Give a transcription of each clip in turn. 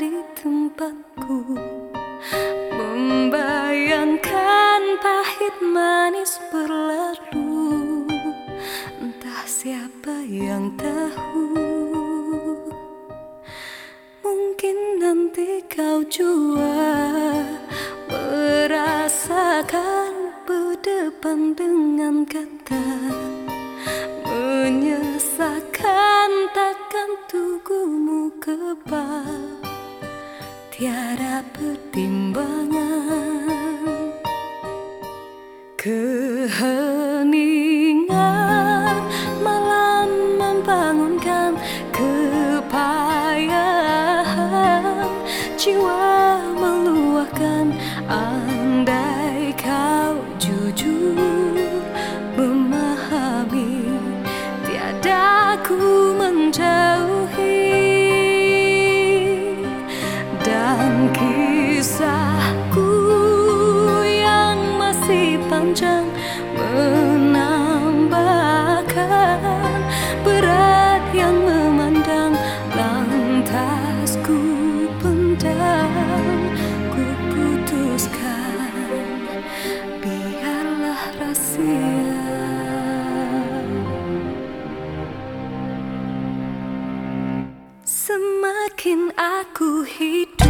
di tempatku Membayangkan pahit manis berlalu. Entah siapa yang tahu Mungkin nanti kau jua Merasakan berdepan dengan kata Menyesakan takkan tugumu kebal Tiada pertimbangan. Keheningan malam membangunkan kepayahan. Jiwa meluahkan andai kau jujur memahami Tiada ku menjauhi Kisahku yang masih panjang Menambahkan berat yang memandang Lantas ku pendam. Ku putuskan Biarlah rahasia. Semakin aku hidup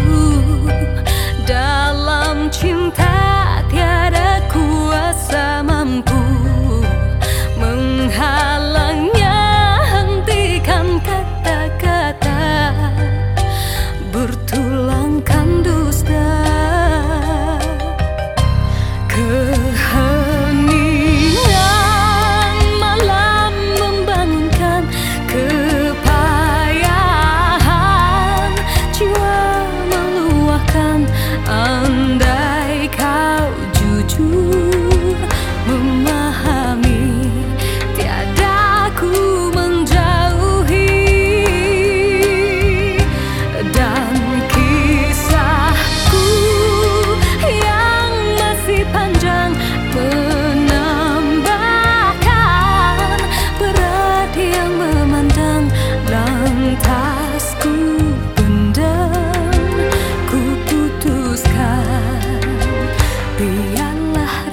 散了。